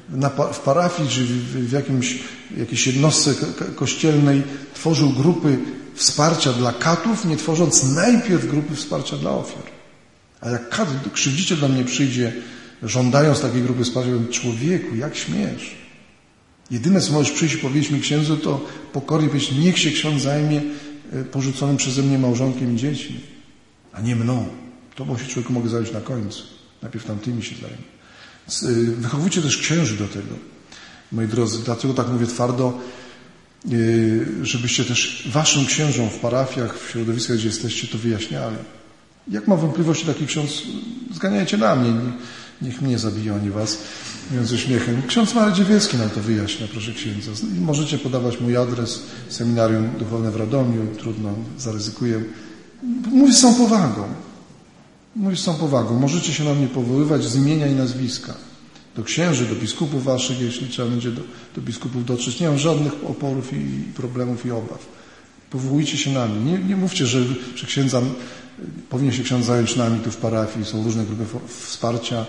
na, w parafii czy w, w jakimś, jakiejś jednostce kościelnej tworzył grupy wsparcia dla katów, nie tworząc najpierw grupy wsparcia dla ofiar. A jak kat, krzywdziciel do mnie przyjdzie, żądając takiej grupy wsparcia, powiem, człowieku, jak śmiesz? Jedyne, co możesz przyjść i powiedzieć mi księdzu, to pokornie powiedzieć, niech się ksiądz zajmie e, porzuconym przeze mnie małżonkiem i dziećmi, a nie mną. To bo się człowieku mogę zająć na końcu. Najpierw tamtymi się zajmę. Y, wychowujcie też księży do tego, moi drodzy. Dlatego tak mówię twardo, y, żebyście też waszym księżom w parafiach, w środowiskach, gdzie jesteście, to wyjaśniali. Jak ma wątpliwości taki ksiądz, zganiajcie na mnie. Niech mnie zabiją, a nie was. Mówiąc ze śmiechem. Ksiądz Marek Dziewiecki nam to wyjaśnia, proszę księdza. Możecie podawać mój adres, seminarium duchowne w Radomiu, trudno, zaryzykuję. Mówię z tą powagą. Mówię z tą powagą. Możecie się na mnie powoływać z imienia i nazwiska. Do księży, do biskupów waszych, jeśli trzeba będzie do, do biskupów dotrzeć. Nie mam żadnych oporów i problemów i obaw. Powołujcie się na mnie. Nie, nie mówcie, że, że księdza, powinien się ksiądz zająć nami tu w parafii. Są różne grupy wsparcia,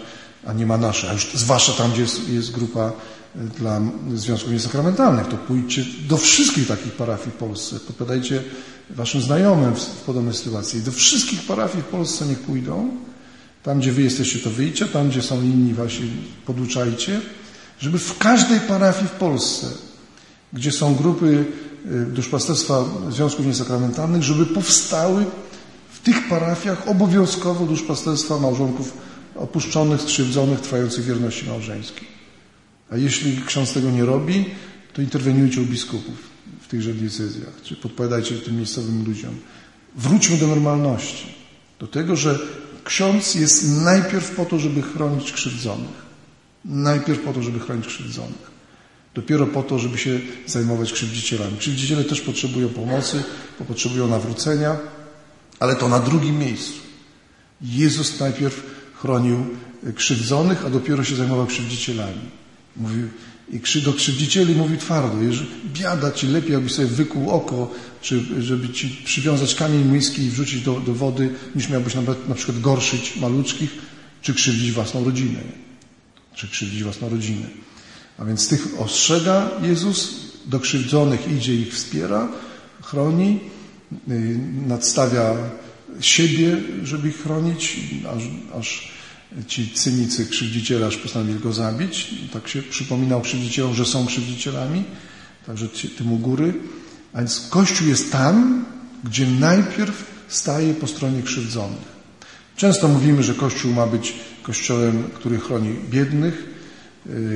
a nie ma nasze. A już zwłaszcza tam, gdzie jest, jest grupa e, dla związków niesakramentalnych, to pójdźcie do wszystkich takich parafii w Polsce. Podpadajcie waszym znajomym w, podobnej sytuacji. Do wszystkich parafii w Polsce niech pójdą. Tam, gdzie wy jesteście, to wyjdźcie. Tam, gdzie są inni wasi, poduczajcie. Żeby w każdej parafii w Polsce, gdzie są grupy duszpasterstwa związków niesakramentalnych, żeby powstały w tych parafiach obowiązkowo duszpasterstwa małżonków opuszczonych, skrzywdzonych, trwających wierności małżeńskiej. A jeśli ksiądz tego nie robi, to interweniujcie u biskupów tychże decyzjach, czy podpowiadajcie tym miejscowym ludziom. Wróćmy do normalności, do tego, że ksiądz jest najpierw po to, żeby chronić krzywdzonych. Najpierw po to, żeby chronić krzywdzonych. Dopiero po to, żeby się zajmować krzywdzicielami. Krzywdziciele też potrzebują pomocy, bo potrzebują nawrócenia, ale to na drugim miejscu. Jezus najpierw chronił krzywdzonych, a dopiero się zajmował krzywdzicielami. Mówił, i do krzywdzicieli mówi twardo, biada ci lepiej, abyś sobie wykuł oko, czy żeby ci przywiązać kamień młyski i wrzucić do, do wody, niż miałbyś nawet na przykład gorszyć maluczkich, czy krzywdzić własną rodzinę. Czy krzywdzić własną rodzinę. A więc tych ostrzega Jezus, do krzywdzonych idzie ich wspiera, chroni, y, nadstawia siebie, żeby ich chronić, aż, aż ci cynicy krzywdziciele aż postanowili go zabić. Tak się przypominał krzywdzicielom, że są krzywdzicielami, także tym u góry. A więc Kościół jest tam, gdzie najpierw staje po stronie krzywdzonych. Często mówimy, że Kościół ma być kościołem, który chroni biednych,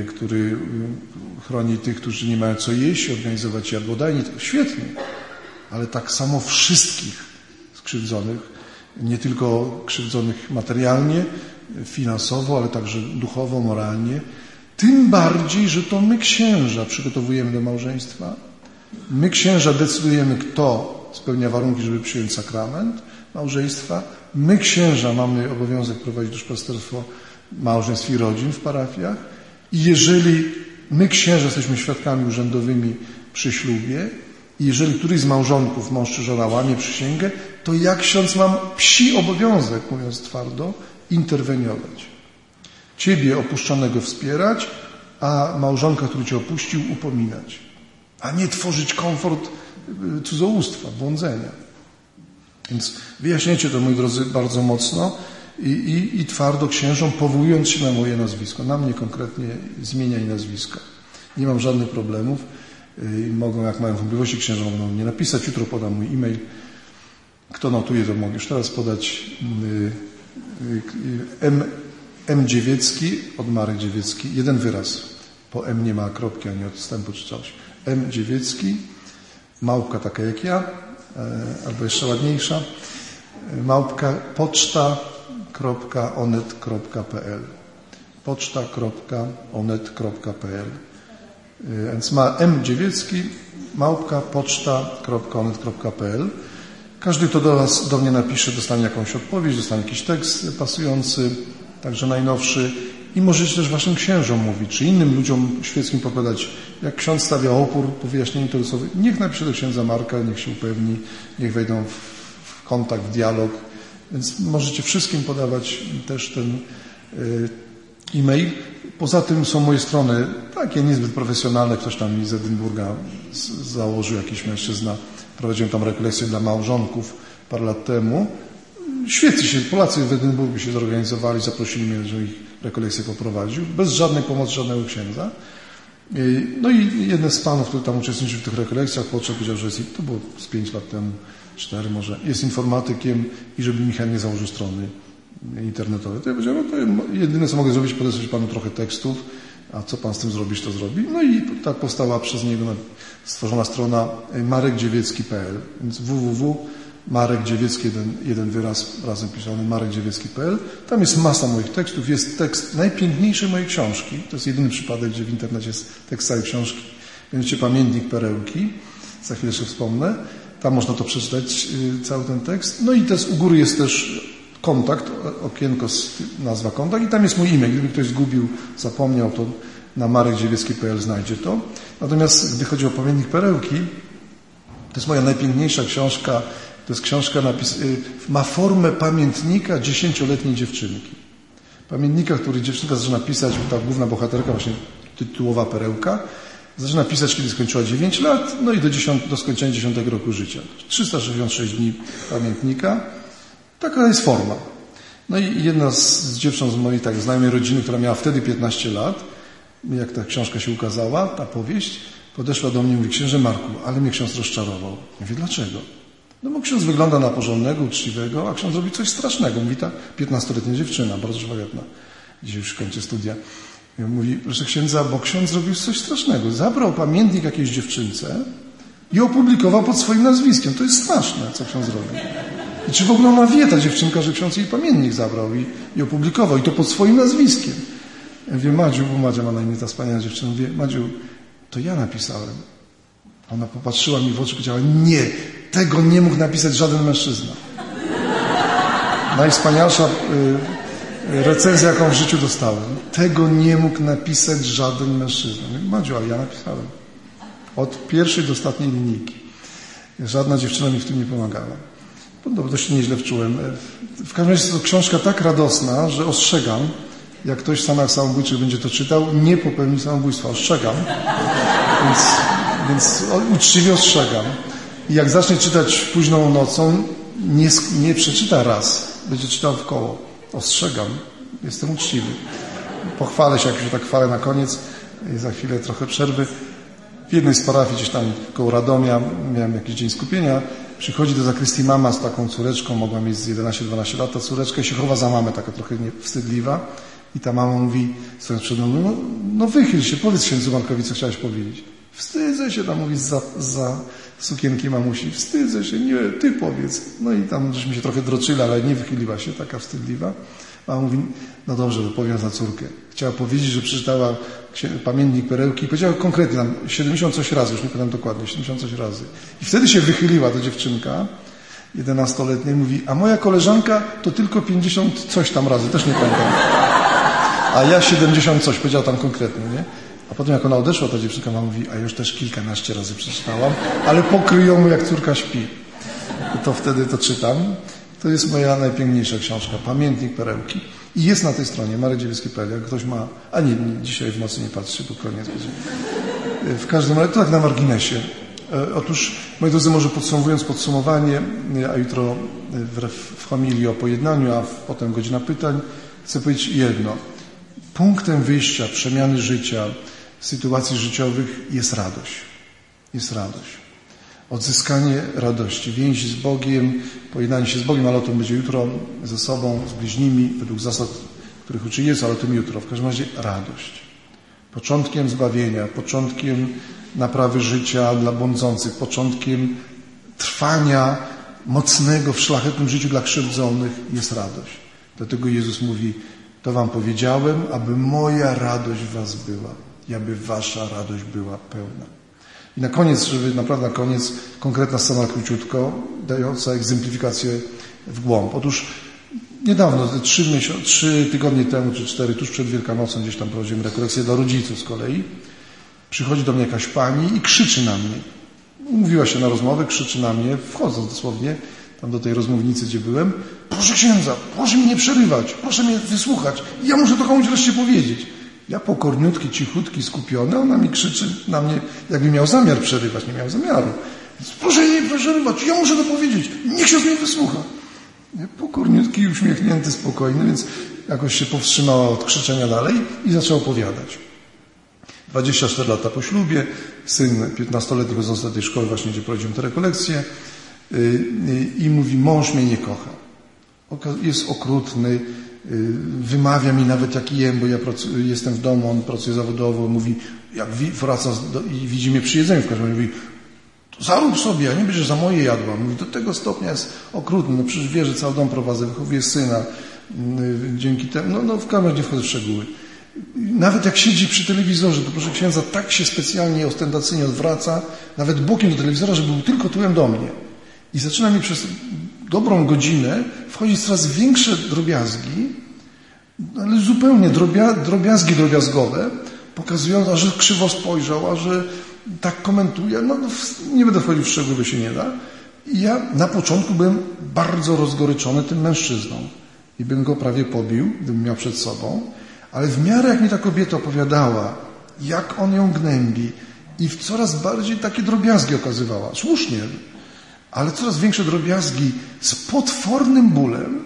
który y, chroni tych, którzy nie mają co jeść, organizować jadłodajnie. Świetnie, ale tak samo wszystkich skrzywdzonych, nie tylko krzywdzonych materialnie, finansowo, ale także duchowo, moralnie. Tym bardziej, że to my księża przygotowujemy do małżeństwa. My księża decydujemy, kto spełnia warunki, żeby przyjąć sakrament małżeństwa. My księża mamy obowiązek prowadzić duszpasterstwo małżeństw i rodzin w parafiach. Jeżeli my księża jesteśmy świadkami urzędowymi przy ślubie, i jeżeli któryś z małżonków, mąż czy żona łamie przysięgę, to jak ksiądz mam psi obowiązek, mówiąc twardo, interweniować. Ciebie opuszczonego wspierać, a małżonka, który cię opuścił, upominać. A nie tworzyć komfort y, cudzołóstwa, błądzenia. Więc wyjaśniajcie to, moi drodzy, bardzo mocno i, i, i twardo księżom, powołując się na moje nazwisko. Na mnie konkretnie zmieniaj nazwisko. Nie mam żadnych problemów. Y, mogą, jak mają wątpliwości, księża mogą mnie napisać. Jutro podam mój e-mail. Kto notuje, to mogę już teraz podać. Y, M, M Dziewiecki od Marek Dziewiecki. Jeden wyraz. Po M nie ma kropki ani odstępu czy coś. M Dziewiecki, małpka taka jak ja, e, albo jeszcze ładniejsza. Małpka poczta.onet.pl poczta.onet.pl E, więc ma M Dziewiecki, małpka poczta.onet.pl. Każdy, kto do Was, do mnie napisze, dostanie jakąś odpowiedź, dostanie jakiś tekst pasujący, także najnowszy. I możecie też Waszym księżom mówić, czy innym ludziom świeckim popadać, jak ksiądz stawia opór po wyjaśnieniu interesowe, niech napisze do księdza Marka, niech się upewni, niech wejdą w kontakt, w dialog. Więc możecie wszystkim podawać też ten e, e-mail. Poza tym są moje strony takie niezbyt profesjonalne. Ktoś tam z Edynburga założył jakiś mężczyzna. Prowadziłem tam rekolekcje dla małżonków parę lat temu. Świetnie się, Polacy w Edynburgu się zorganizowali, zaprosili mnie, żeby ich rekolekcje poprowadził, bez żadnej pomocy żadnego księdza. No i jeden z panów, który tam uczestniczył w tych rekolekcjach, podszedł, powiedział, że jest, to było z pięć lat temu, cztery może, jest informatykiem i żeby mi chętnie założył strony internetowe. To ja powiedziałem, no to jedyne co mogę zrobić, podesłać panu trochę tekstów, a co pan z tym zrobić, to zrobi. No i tak powstała przez niego stworzona strona marekdziewiecki.pl, więc www. Marek Dziewiecki, jeden, jeden wyraz razem pisany, marekdziewiecki.pl. Tam jest masa moich tekstów, jest tekst najpiękniejszej mojej książki. To jest jedyny przypadek, gdzie w internecie jest tekst całej książki. Będziecie pamiętnik perełki, za chwilę jeszcze wspomnę. Tam można to przeczytać, y, cały ten tekst. No i też u góry jest też kontakt, okienko, nazwa kontakt i tam jest mój e-mail. Gdyby ktoś zgubił, zapomniał, to na marekdziewiecki.pl znajdzie to. Natomiast gdy chodzi o pamiętnik perełki, to jest moja najpiękniejsza książka. To jest książka, napis, y, ma formę pamiętnika dziesięcioletniej dziewczynki. Pamiętnika, który dziewczynka zaczyna pisać, ta główna bohaterka, właśnie tytułowa perełka, zaczyna pisać, kiedy skończyła 9 lat, no i do, 10, do skończenia 10 roku życia. 366 dni pamiętnika. Taka jest forma. No i jedna z, z dziewcząt z mojej tak znajomej rodziny, która miała wtedy 15 lat, jak ta książka się ukazała, ta powieść, podeszła do mnie i mówi, księże Marku, ale mnie ksiądz rozczarował. Ja mówię, dlaczego? No bo ksiądz wygląda na porządnego, uczciwego, a ksiądz robi coś strasznego. Mówi ta 15-letnia dziewczyna, bardzo szlachetna. Dzisiaj już kończy studia. Mówi, proszę księdza, bo ksiądz zrobił coś strasznego. Zabrał pamiętnik jakiejś dziewczynce i opublikował pod swoim nazwiskiem. To jest straszne, co ksiądz zrobił. I czy w ogóle ona wie, ta dziewczynka, że ksiądz jej pamiętnik zabrał i, i opublikował, i to pod swoim nazwiskiem. Ja mówię, Madziu, bo Madzia ma na imię ta wspaniała dziewczyna, mówię, Madziu, to ja napisałem. Ona popatrzyła mi w oczy i powiedziała, nie, tego nie mógł napisać żaden mężczyzna. Najwspanialsza y, recenzja, jaką w życiu dostałem. Tego nie mógł napisać żaden mężczyzna. Mówię, Madziu, ale ja napisałem. Od pierwszej do ostatniej linijki. Żadna dziewczyna mi w tym nie pomagała. No, dość nieźle wczułem. W każdym razie to książka tak radosna, że ostrzegam, jak ktoś w Stanach samobójczych będzie to czytał, nie popełni samobójstwa. Ostrzegam. Więc, więc uczciwie ostrzegam. I jak zacznie czytać późną nocą, nie, nie przeczyta raz. Będzie czytał w koło. Ostrzegam. Jestem uczciwy. Pochwalę się, jak się tak chwalę na koniec. I za chwilę trochę przerwy. w jednej z parafii gdzieś tam koło Radomia, miałem jakiś dzień skupienia, przychodzi do zakrystii mama z taką córeczką, mogła mieć z 11-12 lat, ta córeczka się chowa za mamę, taka trochę wstydliwa i ta mama mówi, stojąc przed mną, no, no wychyl się, powiedz księdzu Markowi, co chciałeś powiedzieć. Wstydzę się, tam mówi za, za sukienki mamusi, wstydzę się, nie, ty powiedz. No i tam żeśmy się trochę droczyli, ale nie wychyliła się, taka wstydliwa. Mama mówi, no dobrze, to powiem za córkę. Chciała powiedzieć, że przeczytała pamiętnik perełki i powiedziała konkretnie tam 70 coś razy, już nie pamiętam dokładnie, 70 coś razy. I wtedy się wychyliła ta dziewczynka, 11-letnia i mówi, a moja koleżanka to tylko 50 coś tam razy, też nie pamiętam. A ja 70 coś, powiedziała tam konkretnie, nie? A potem jak ona odeszła, ta dziewczynka ma mówi, a już też kilkanaście razy przeczytałam, ale pokryją jak córka śpi. To wtedy to czytam. To jest moja najpiękniejsza książka, Pamiętnik Perełki. I jest na tej stronie, Marek Dziewiecki.pl, jak ktoś ma, a nie, nie, dzisiaj w nocy nie patrzy, bo koniec będzie. W każdym razie, to tak na marginesie. E, otóż, moi drodzy, może podsumowując podsumowanie, a jutro w, w homilii o pojednaniu, a potem godzina pytań, chcę powiedzieć jedno. Punktem wyjścia, przemiany życia, sytuacji życiowych jest radość. Jest radość. Odzyskanie radości, więzi z Bogiem, pojednanie się z Bogiem, ale o tym będzie jutro ze sobą, z bliźnimi, według zasad, których uczy jest, ale o tym jutro. W każdym razie radość. Początkiem zbawienia, początkiem naprawy życia dla błądzących, początkiem trwania mocnego w szlachetnym życiu dla krzywdzonych jest radość. Dlatego Jezus mówi, to wam powiedziałem, aby moja radość w was była i aby wasza radość była pełna. I na koniec, żeby naprawdę na koniec, konkretna scena króciutko, dająca egzemplifikację w głąb. Otóż niedawno, trzy, trzy tygodnie temu, czy cztery, tuż przed Wielkanocą, gdzieś tam prowadziłem rekolekcję dla rodziców z kolei, przychodzi do mnie jakaś pani i krzyczy na mnie. Mówiła się na rozmowę, krzyczy na mnie, wchodząc dosłownie, tam do tej rozmównicy, gdzie byłem, proszę księdza, proszę mnie nie przerywać, proszę mnie wysłuchać, ja muszę to komuś wreszcie powiedzieć. Ja pokorniutki, cichutki, skupiony, ona mi krzyczy na mnie, jakby miał zamiar przerywać, nie miał zamiaru. Więc proszę nie przerywać, ja muszę to powiedzieć, niech się z mnie wysłucha. Ja pokorniutki, uśmiechnięty, spokojny, więc jakoś się powstrzymała od krzyczenia dalej i zaczęła opowiadać. 24 lata po ślubie, syn 15-letni chodzący do tej szkoły właśnie, gdzie prowadziłem te rekolekcje y, y, i mówi, mąż mnie nie kocha. Jest okrutny, wymawia mi nawet jaki jem, bo ja jestem w domu, on pracuje zawodowo, mówi, jak wraca do, i widzi mnie przy jedzeniu w każdym razie, mówi, zarób sobie, a nie będziesz za moje jadła. Mówi, do tego stopnia jest okrutny, no przecież wie, że cały dom prowadzę, wychowuję syna, y, dzięki temu, no, no w razie nie wchodzę w szczegóły. Nawet jak siedzi przy telewizorze, to proszę księdza, tak się specjalnie, ostentacyjnie odwraca, nawet bokiem do telewizora, żeby był tylko tyłem do mnie. I zaczyna mi przez dobrą godzinę wchodzić coraz większe drobiazgi, ale zupełnie drobia, drobiazgi drobiazgowe, pokazując, a że krzywo spojrzał, a że tak komentuje. No, no nie będę wchodził w szczegóły, się nie da. I ja na początku byłem bardzo rozgoryczony tym mężczyzną i bym go prawie pobił, gdybym miał przed sobą, ale w miarę jak mi ta kobieta opowiadała, jak on ją gnębi i w coraz bardziej takie drobiazgi okazywała, słusznie, ale coraz większe drobiazgi z potwornym bólem,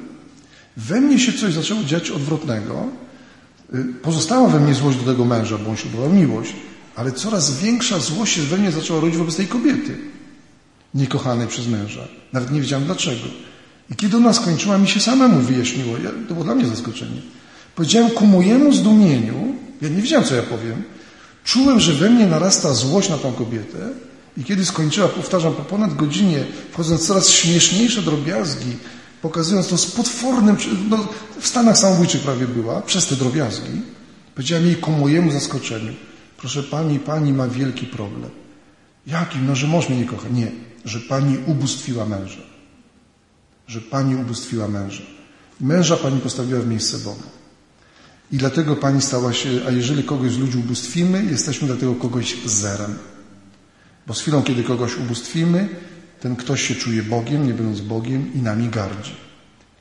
we mnie się coś zaczęło dziać odwrotnego. Y, pozostała we mnie złość do tego męża, bo on ślubował miłość, ale coraz większa złość się we mnie zaczęła rodzić wobec tej kobiety, niekochanej przez męża. Nawet nie wiedziałem dlaczego. I kiedy ona skończyła, mi się samemu wyjaśniło. Ja, to było dla mnie zaskoczenie. Powiedziałem ku mojemu zdumieniu, ja nie wiedziałem, co ja powiem, czułem, że we mnie narasta złość na tą kobietę, i kiedy skończyła, powtarzam, po ponad godzinie, wchodząc coraz śmieszniejsze drobiazgi, pokazując to z potwornym, no, w Stanach samobójczych prawie była, przez te drobiazgi, powiedziałem jej ku mojemu zaskoczeniu, proszę pani, pani ma wielki problem. Jaki? No, że mąż mnie nie kocha. Nie, że pani ubóstwiła męża. Że pani ubóstwiła męża. Męża pani postawiła w miejsce Boga. I dlatego pani stała się, a jeżeli kogoś z ludzi ubóstwimy, jesteśmy dla tego kogoś zerem. Bo z chwilą, kiedy kogoś ubóstwimy, ten ktoś się czuje Bogiem, nie będąc Bogiem i nami gardzi.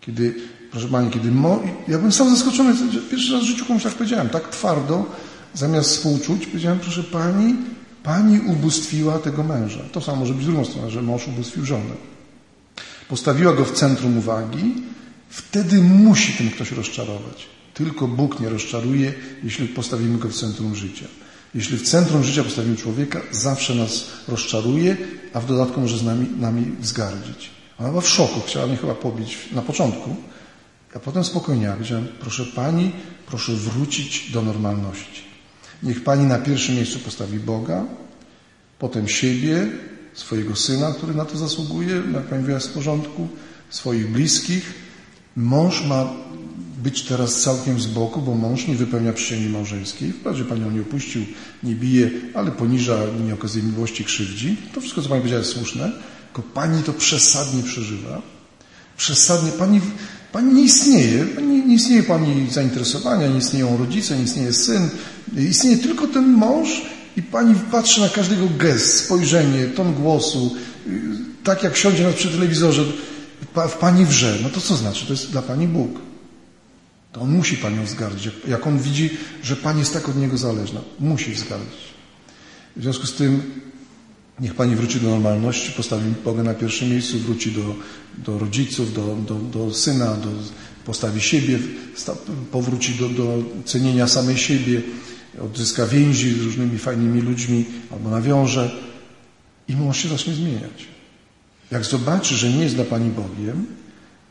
Kiedy, proszę Pani, kiedy mo... ja byłem sam zaskoczony, pierwszy raz w życiu komuś tak powiedziałem, tak twardo, zamiast współczuć, powiedziałem, proszę Pani, Pani ubóstwiła tego męża. To samo może być drugą stroną, że mąż ubóstwił żonę. Postawiła go w centrum uwagi, wtedy musi ten ktoś rozczarować. Tylko Bóg nie rozczaruje, jeśli postawimy go w centrum życia. Jeśli w centrum życia postawimy człowieka, zawsze nas rozczaruje, a w dodatku może z nami, nami wzgardzić. Ona była w szoku, chciała mnie chyba pobić na początku, a potem spokojnie powiedziałem, proszę Pani, proszę wrócić do normalności. Niech Pani na pierwszym miejscu postawi Boga, potem siebie, swojego syna, który na to zasługuje, jak Pani mówiła, z porządku, swoich bliskich. Mąż ma być teraz całkiem z boku, bo mąż nie wypełnia przysięgi małżeńskiej. Wprawdzie Panią nie opuścił, nie bije, ale poniża, nie okazuje miłości, krzywdzi. To wszystko, co Pani powiedziała, jest słuszne, tylko Pani to przesadnie przeżywa. Przesadnie. Pani, pani nie istnieje. Pani, nie istnieje Pani zainteresowania, nie istnieją rodzice, nie istnieje syn. Istnieje tylko ten mąż i Pani patrzy na każdego gest, spojrzenie, ton głosu, tak jak siądzie nas przy telewizorze, w Pani wrze. No to co znaczy? To jest dla Pani Bóg. To On musi Panią zgardzić. Jak On widzi, że Pani jest tak od Niego zależna, musi zgardzić. W związku z tym niech Pani wróci do normalności, postawi Boga na pierwszym miejscu, wróci do, do rodziców, do, do, do syna, do, postawi siebie, powróci do, do cenienia samej siebie, odzyska więzi z różnymi fajnymi ludźmi albo nawiąże i mąż się zacznie zmieniać. Jak zobaczy, że nie jest dla Pani Bogiem,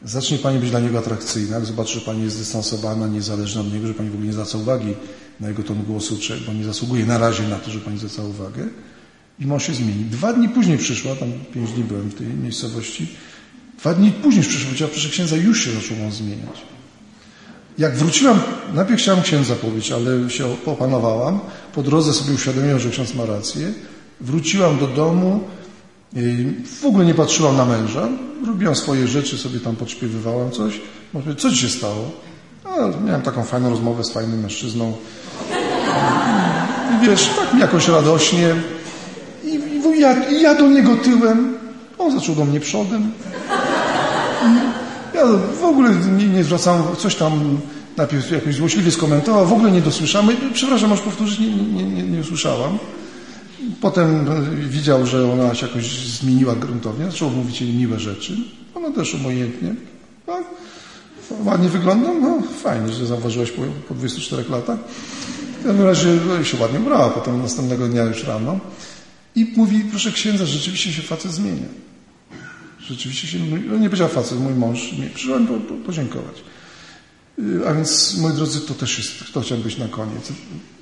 zacznie Pani być dla Niego atrakcyjna, jak zobaczy, że Pani jest zdystansowana, niezależna od Niego, że Pani w ogóle nie zwraca uwagi na Jego ton głosu, bo nie zasługuje na razie na to, że Pani zwraca uwagę i mąż się zmieni. Dwa dni później przyszła, tam pięć dni byłem w tej miejscowości, dwa dni później przyszła, powiedziała, proszę księdza, już się zaczął on zmieniać. Jak wróciłam, najpierw chciałam księdza powiedzieć, ale się opanowałam. Po drodze sobie uświadomiłam, że ksiądz ma rację. Wróciłam do domu, w ogóle nie patrzyłam na męża, robiłam swoje rzeczy, sobie tam podśpiewywałam coś. Mówię, co ci się stało? A, miałem taką fajną rozmowę z fajnym mężczyzną. I wiesz, tak mi jakoś radośnie. I, i, ja, I ja do niego tyłem, on zaczął do mnie przodem. Ja w ogóle nie, nie zwracałem, coś tam najpierw jakoś złośliwie skomentował, w ogóle nie dosłyszałem. Przepraszam, możesz powtórzyć? Nie, nie, nie, nie usłyszałam. Potem widział, że ona się jakoś zmieniła gruntownie, zaczął mówić jej miłe rzeczy. Ona też obojętnie. Tak? Ładnie wyglądam? No fajnie, że zauważyłeś po, po 24 latach. W każdym razie się ładnie brała, potem następnego dnia już rano. I mówi, proszę księdza, rzeczywiście się facet zmienia. Rzeczywiście się, no nie powiedział facet, mój mąż, nie, przyszedłem po, po, podziękować. A więc, moi drodzy, to też jest, to chciałem być na koniec.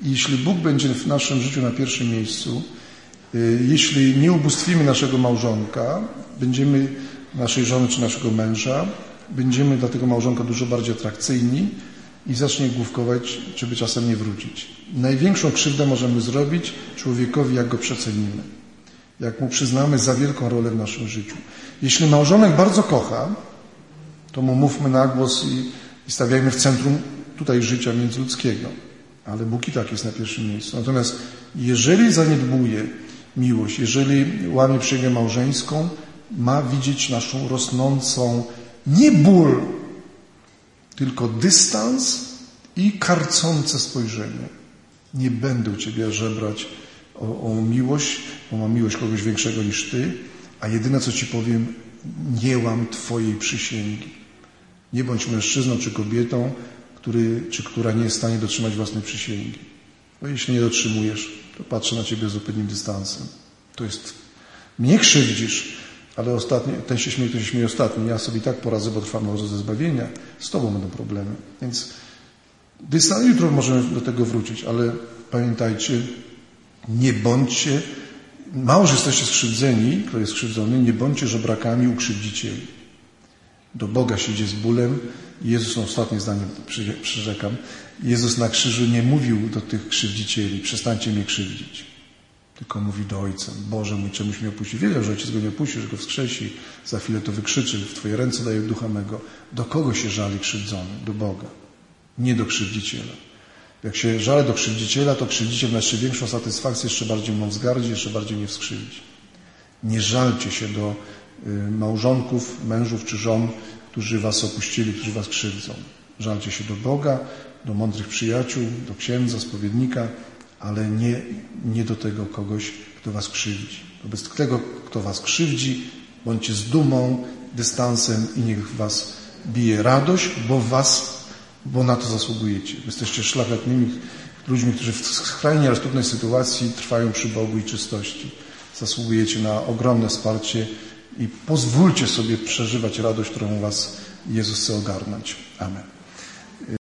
Jeśli Bóg będzie w naszym życiu na pierwszym miejscu, y, jeśli nie ubóstwimy naszego małżonka, będziemy naszej żony czy naszego męża, będziemy dla tego małżonka dużo bardziej atrakcyjni i zacznie główkować, czy by czasem nie wrócić. Największą krzywdę możemy zrobić człowiekowi, jak go przecenimy. Jak mu przyznamy za wielką rolę w naszym życiu. Jeśli małżonek bardzo kocha, to mu mówmy na głos i i stawiajmy w centrum tutaj życia międzyludzkiego. Ale Bóg i tak jest na pierwszym miejscu. Natomiast jeżeli zaniedbuje miłość, jeżeli łamie przysięgę małżeńską, ma widzieć naszą rosnącą nie ból, tylko dystans i karcące spojrzenie. Nie będę u Ciebie żebrać o, o miłość, bo mam miłość kogoś większego niż Ty, a jedyne co Ci powiem, nie łam Twojej przysięgi. Nie bądź mężczyzną czy kobietą, który, czy która nie jest w stanie dotrzymać własnej przysięgi. Bo jeśli nie dotrzymujesz, to patrzę na ciebie z odpowiednim dystansem. To jest, mnie krzywdzisz, ale ostatni, ten się śmieje, ten się śmieje ostatni. Ja sobie tak poradzę, bo trwam na ze zbawienia. Z tobą będą problemy. Więc dystans, jutro możemy do tego wrócić, ale pamiętajcie, nie bądźcie, mało, że jesteście skrzywdzeni, kto jest skrzywdzony, nie bądźcie żebrakami ukrzywdzicieli do Boga się idzie z bólem. Jezus, ostatnie zdanie przyrzekam, Jezus na krzyżu nie mówił do tych krzywdzicieli, przestańcie mnie krzywdzić. Tylko mówi do Ojca, Boże mój, czemuś mnie opuścił. Wiedział, że Ojciec go nie opuści, że go wskrzesi, za chwilę to wykrzyczy, w Twoje ręce daje ducha mego. Do kogo się żali krzywdzony? Do Boga, nie do krzywdziciela. Jak się żale do krzywdziciela, to krzywdziciel ma jeszcze większą satysfakcję, jeszcze bardziej mną wzgardzi, jeszcze bardziej mnie wskrzywdzi. Nie żalcie się do małżonków, mężów czy żon, którzy was opuścili, którzy was krzywdzą. Żalcie się do Boga, do mądrych przyjaciół, do księdza, spowiednika, ale nie, nie do tego kogoś, kto was krzywdzi. Wobec tego, kto was krzywdzi, bądźcie z dumą, dystansem i niech was bije radość, bo was, bo na to zasługujecie. Jesteście szlachetnymi ludźmi, którzy w skrajnie trudnej sytuacji trwają przy Bogu i czystości. Zasługujecie na ogromne wsparcie i pozwólcie sobie przeżywać radość, którą Was Jezus chce ogarnąć. Amen.